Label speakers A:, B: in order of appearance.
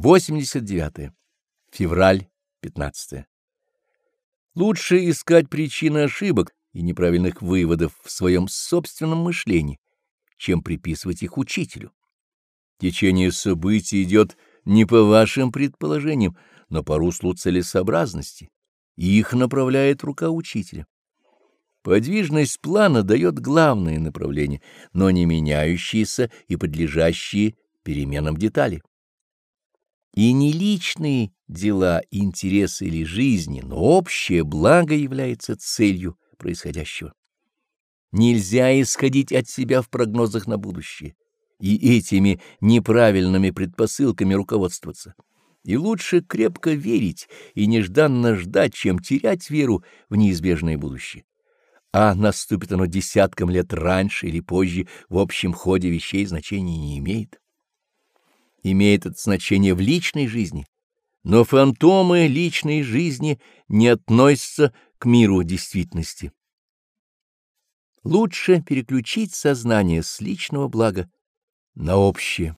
A: 89. Февраль 15. Лучше искать причины ошибок и неправильных выводов в своем собственном мышлении, чем приписывать их учителю. Течение событий идет не по вашим предположениям, но по руслу целесообразности, и их направляет рука учителя. Подвижность плана дает главное направление, но не меняющиеся и подлежащие переменам детали. И не личные дела, интересы или жизни, но общее благо является целью происходящего. Нельзя исходить от себя в прогнозах на будущее и этими неправильными предпосылками руководствоваться. И лучше крепко верить и нежданно ждать, чем терять веру в неизбежное будущее. А наступит оно десяткам лет раньше или позже, в общем ходе вещей значения не имеет имеет это значение в личной жизни, но фантомы личной жизни не относятся к миру действительности. Лучше переключить сознание с личного блага на общее.